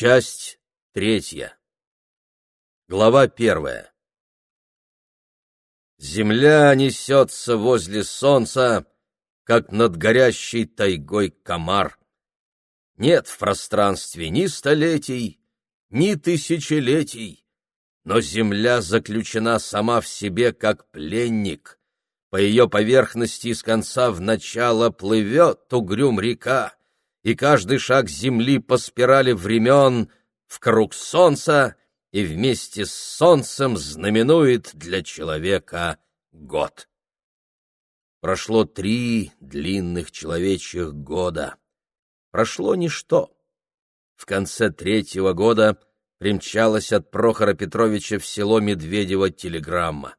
Часть третья. Глава первая. Земля несется возле солнца, как над горящей тайгой комар. Нет в пространстве ни столетий, ни тысячелетий, но земля заключена сама в себе, как пленник. По ее поверхности с конца в начало плывет угрюм река, и каждый шаг земли по спирали времен в круг солнца и вместе с солнцем знаменует для человека год. Прошло три длинных человечьих года. Прошло ничто. В конце третьего года примчалась от Прохора Петровича в село Медведево телеграмма.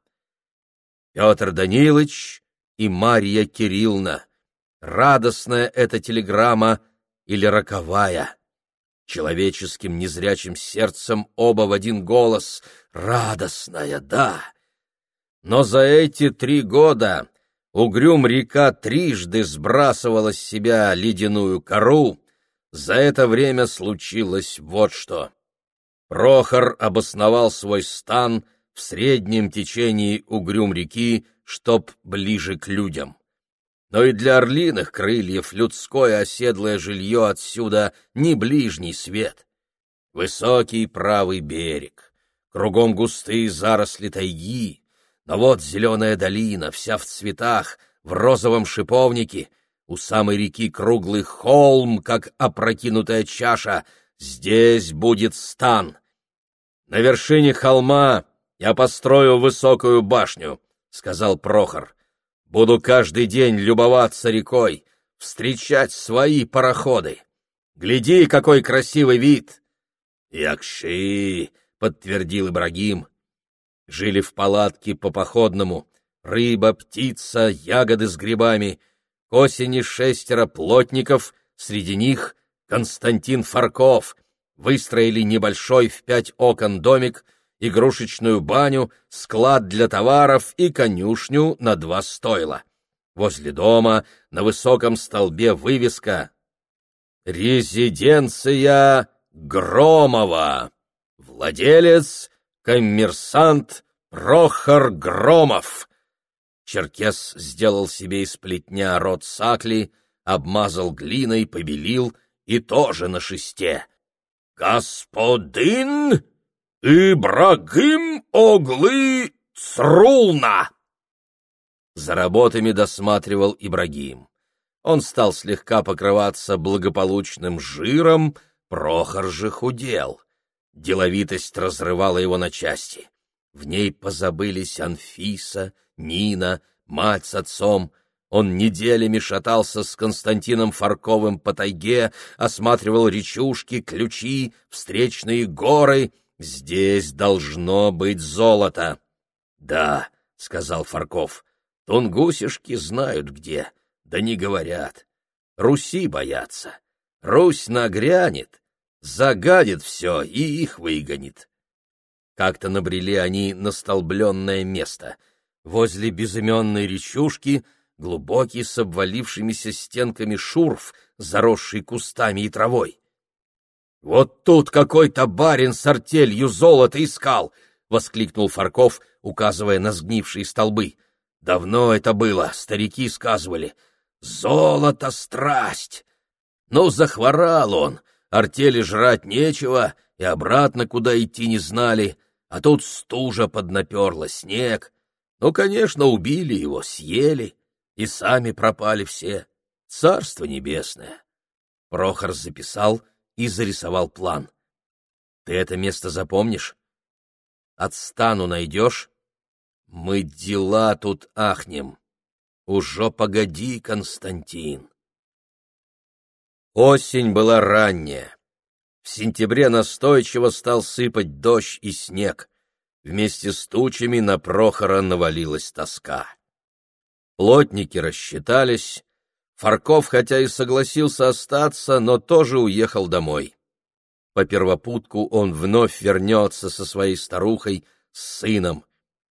Петр Данилович и Марья Кирилловна. Радостная эта телеграмма или роковая. Человеческим незрячим сердцем оба в один голос. Радостная, да. Но за эти три года угрюм река трижды сбрасывала с себя ледяную кору. За это время случилось вот что. Прохор обосновал свой стан в среднем течении угрюм реки, чтоб ближе к людям но и для орлиных крыльев людское оседлое жилье отсюда не ближний свет. Высокий правый берег, кругом густые заросли тайги, но вот зеленая долина, вся в цветах, в розовом шиповнике, у самой реки круглый холм, как опрокинутая чаша, здесь будет стан. На вершине холма я построю высокую башню, — сказал Прохор. Буду каждый день любоваться рекой, встречать свои пароходы. Гляди, какой красивый вид! Якши, подтвердил Ибрагим. Жили в палатке по походному. Рыба, птица, ягоды с грибами. К осени шестеро плотников, среди них Константин Фарков. Выстроили небольшой в пять окон домик — игрушечную баню, склад для товаров и конюшню на два стойла. Возле дома на высоком столбе вывеска «Резиденция Громова. Владелец — коммерсант Прохор Громов». Черкес сделал себе из плетня рот сакли, обмазал глиной, побелил и тоже на шесте. «Господин «Ибрагим Оглы Црулна!» За работами досматривал Ибрагим. Он стал слегка покрываться благополучным жиром, Прохор же худел. Деловитость разрывала его на части. В ней позабылись Анфиса, Нина, мать с отцом. Он неделями шатался с Константином Фарковым по тайге, осматривал речушки, ключи, встречные горы — Здесь должно быть золото. Да, сказал Фарков. Тунгусишки знают где, да не говорят. Руси боятся. Русь нагрянет, загадит все и их выгонит. Как-то набрели они на столбленное место. Возле безыменной речушки глубокий с обвалившимися стенками шурф, заросший кустами и травой. «Вот тут какой-то барин с артелью золото искал!» — воскликнул Фарков, указывая на сгнившие столбы. «Давно это было, старики сказывали. Золото — страсть!» Ну, захворал он, артели жрать нечего, и обратно куда идти не знали, а тут стужа поднаперла, снег. Ну, конечно, убили его, съели, и сами пропали все. Царство небесное. Прохор записал — и зарисовал план. Ты это место запомнишь? От стану найдешь? Мы дела тут ахнем. Уже погоди, Константин. Осень была ранняя. В сентябре настойчиво стал сыпать дождь и снег. Вместе с тучами на Прохора навалилась тоска. Плотники рассчитались, Фарков, хотя и согласился остаться, но тоже уехал домой. По первопутку он вновь вернется со своей старухой, с сыном.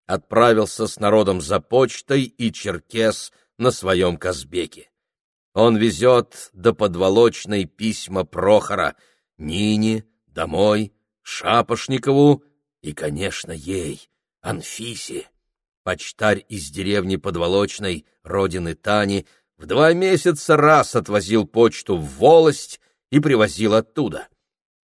Отправился с народом за почтой и черкес на своем Казбеке. Он везет до подволочной письма Прохора, Нине, домой, Шапошникову и, конечно, ей, Анфисе. Почтарь из деревни Подволочной, родины Тани, в два месяца раз отвозил почту в волость и привозил оттуда.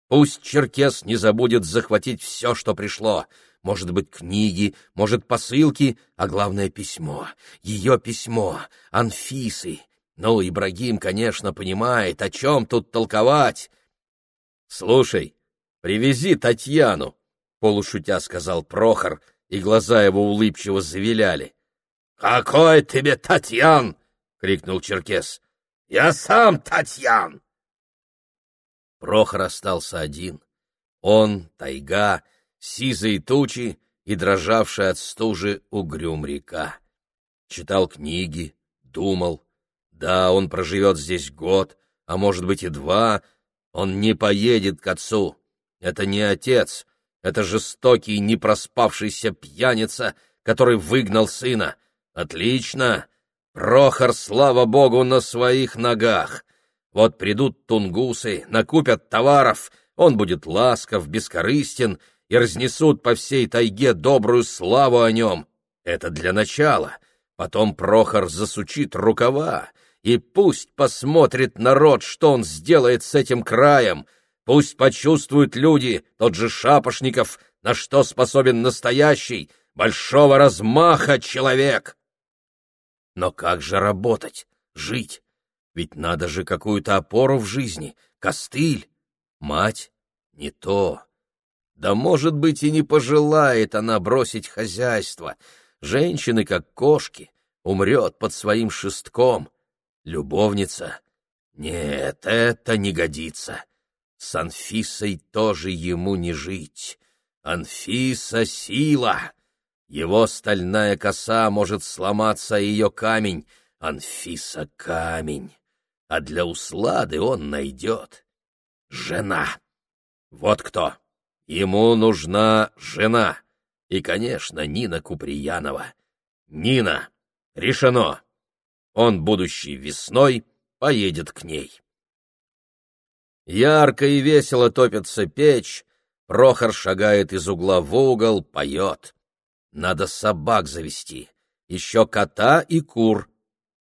Пусть Черкес не забудет захватить все, что пришло. Может быть, книги, может, посылки, а главное — письмо. Ее письмо, Анфисы. Ну, Ибрагим, конечно, понимает, о чем тут толковать. Слушай, привези Татьяну, — полушутя сказал Прохор, и глаза его улыбчиво завиляли. — Какой тебе Татьян? — крикнул Черкес. — Я сам Татьян! Прохор остался один. Он, тайга, сизые тучи и дрожавшая от стужи угрюм река. Читал книги, думал. Да, он проживет здесь год, а может быть и два. Он не поедет к отцу. Это не отец, это жестокий, не проспавшийся пьяница, который выгнал сына. Отлично! Прохор, слава богу, на своих ногах. Вот придут тунгусы, накупят товаров, он будет ласков, бескорыстен, и разнесут по всей тайге добрую славу о нем. Это для начала. Потом Прохор засучит рукава, и пусть посмотрит народ, что он сделает с этим краем. Пусть почувствуют люди, тот же Шапошников, на что способен настоящий, большого размаха человек. Но как же работать, жить? Ведь надо же какую-то опору в жизни, костыль. Мать? Не то. Да, может быть, и не пожелает она бросить хозяйство. Женщины, как кошки, умрет под своим шестком. Любовница? Нет, это не годится. С Анфисой тоже ему не жить. Анфиса — сила. Его стальная коса может сломаться, ее камень. Анфиса — камень. А для услады он найдет. Жена. Вот кто. Ему нужна жена. И, конечно, Нина Куприянова. Нина. Решено. Он, будущий весной, поедет к ней. Ярко и весело топится печь, Прохор шагает из угла в угол, поет. Надо собак завести, еще кота и кур.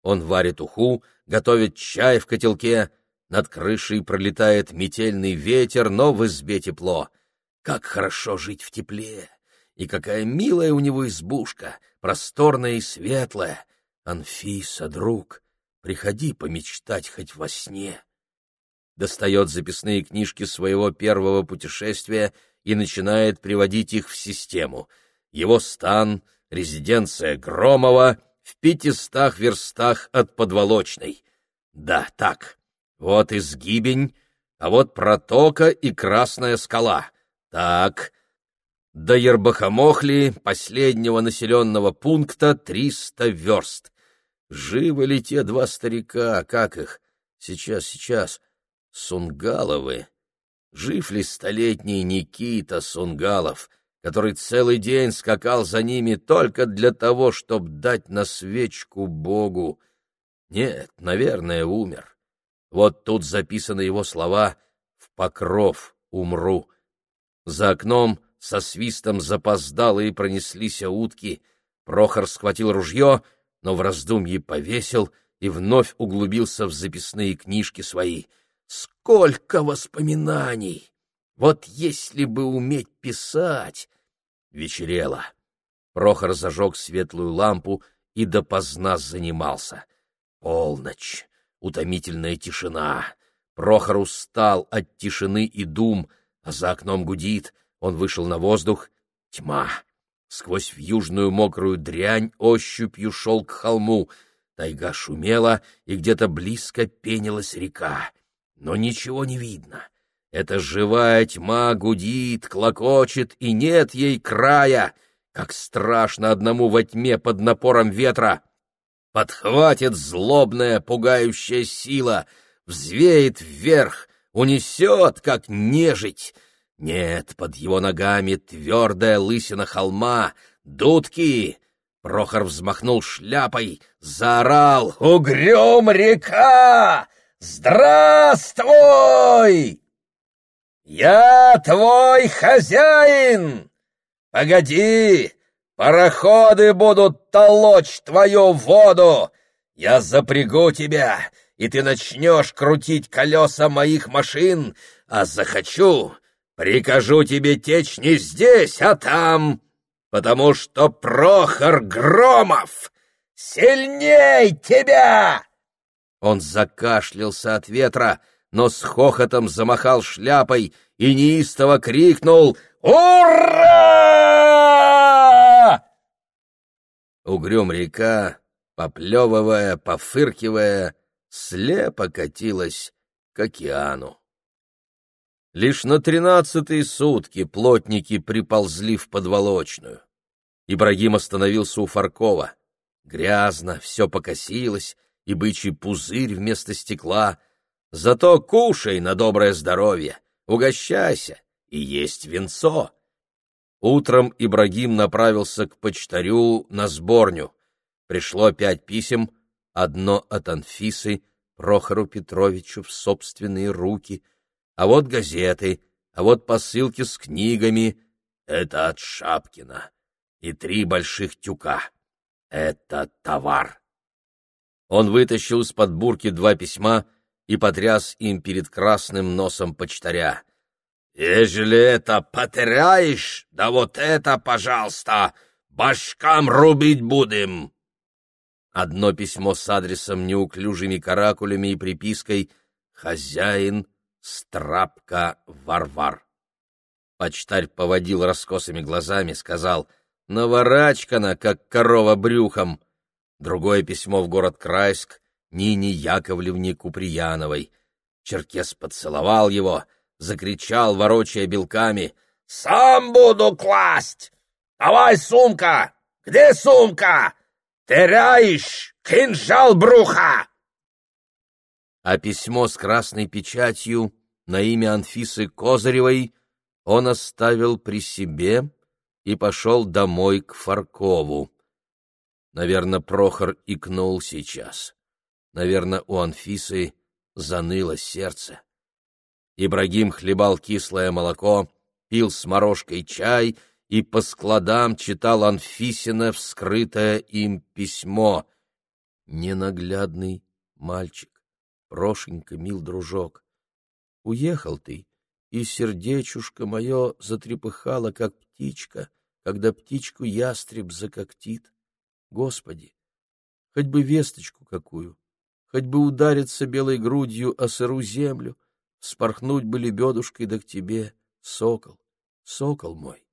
Он варит уху, готовит чай в котелке, над крышей пролетает метельный ветер, но в избе тепло — как хорошо жить в тепле! И какая милая у него избушка, просторная и светлая! Анфиса, друг, приходи помечтать хоть во сне. Достает записные книжки своего первого путешествия и начинает приводить их в систему. Его стан, резиденция Громова, в пятистах верстах от подволочной. Да, так, вот изгибень, а вот протока и красная скала. Так, до Ербахамохли, последнего населенного пункта, триста верст. Живы ли те два старика, как их? Сейчас, сейчас. Сунгаловы. Жив ли столетний Никита Сунгалов, который целый день скакал за ними только для того, чтобы дать на свечку Богу? Нет, наверное, умер. Вот тут записаны его слова «В покров умру». За окном со свистом запоздалые пронеслись утки. Прохор схватил ружье, но в раздумье повесил и вновь углубился в записные книжки свои. Сколько воспоминаний! Вот если бы уметь писать! Вечерело. Прохор зажег светлую лампу и допоздна занимался. Полночь, утомительная тишина. Прохор устал от тишины и дум — а за окном гудит, он вышел на воздух. Тьма. Сквозь вьюжную мокрую дрянь ощупью шел к холму. Тайга шумела, и где-то близко пенилась река. Но ничего не видно. Эта живая тьма гудит, клокочет, и нет ей края. Как страшно одному во тьме под напором ветра. Подхватит злобная, пугающая сила, взвеет вверх, унесет, как нежить. Нет, под его ногами твердая лысина холма, дудки. Прохор взмахнул шляпой, заорал «Угрюм река! Здравствуй!» Я твой хозяин! Погоди, пароходы будут толочь твою воду! Я запрягу тебя, и ты начнешь крутить колеса моих машин, а захочу, прикажу тебе течь не здесь, а там, потому что Прохор Громов сильней тебя!» Он закашлялся от ветра, но с хохотом замахал шляпой и неистово крикнул «Ура!» Угрюм река, поплевывая, пофыркивая, слепо катилась к океану. Лишь на тринадцатые сутки плотники приползли в подволочную. Ибрагим остановился у Фаркова. Грязно, все покосилось, и бычий пузырь вместо стекла. Зато кушай на доброе здоровье, угощайся, и есть венцо. Утром Ибрагим направился к почтарю на сборню. Пришло пять писем, одно от Анфисы, Прохору Петровичу в собственные руки — а вот газеты, а вот посылки с книгами. Это от Шапкина. И три больших тюка. Это товар. Он вытащил из-под бурки два письма и потряс им перед красным носом почтаря. «Ежели это потеряешь, да вот это, пожалуйста, башкам рубить будем!» Одно письмо с адресом неуклюжими каракулями и припиской «Хозяин Страпка Варвар. Почтарь поводил раскосыми глазами, сказал «Наворачкана, как корова брюхом». Другое письмо в город Крайск Нине Яковлевне Куприяновой. Черкес поцеловал его, закричал, ворочая белками «Сам буду класть! Давай сумка! Где сумка? Теряешь кинжал бруха!» а письмо с красной печатью на имя Анфисы Козыревой он оставил при себе и пошел домой к Фаркову. Наверное, Прохор икнул сейчас. Наверное, у Анфисы заныло сердце. Ибрагим хлебал кислое молоко, пил с морожкой чай и по складам читал Анфисина вскрытое им письмо. Ненаглядный мальчик. Прошенька, мил дружок, уехал ты, и сердечушка мое затрепыхало, как птичка, когда птичку ястреб закоктит. Господи, хоть бы весточку какую, хоть бы удариться белой грудью о сыру землю, спорхнуть бы лебедушкой да к тебе, сокол, сокол мой.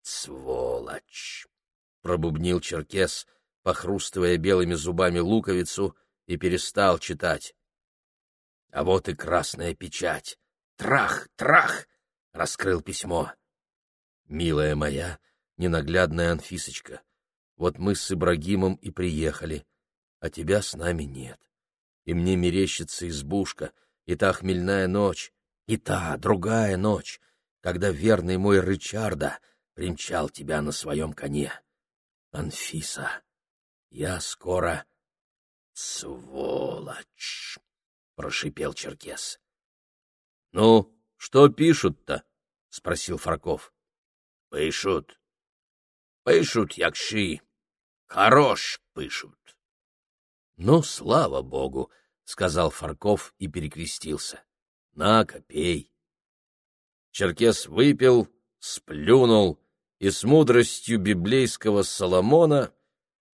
Сволочь! — пробубнил Черкес, похрустывая белыми зубами луковицу и перестал читать. А вот и красная печать. Трах, трах! Раскрыл письмо. Милая моя, ненаглядная Анфисочка, вот мы с Ибрагимом и приехали, а тебя с нами нет. И мне мерещится избушка, и та хмельная ночь, и та другая ночь, когда верный мой Рычарда примчал тебя на своем коне. Анфиса, я скоро «Сволочь!» — прошипел Черкес. «Ну, что пишут-то?» — спросил Фраков. «Пишут. Пишут, якши. Хорош пишут». «Ну, слава богу!» — сказал Фарков и перекрестился. «На-ка, пей». Черкес выпил, сплюнул и с мудростью библейского Соломона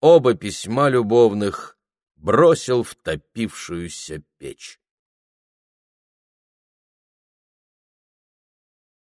оба письма любовных бросил в топившуюся печь.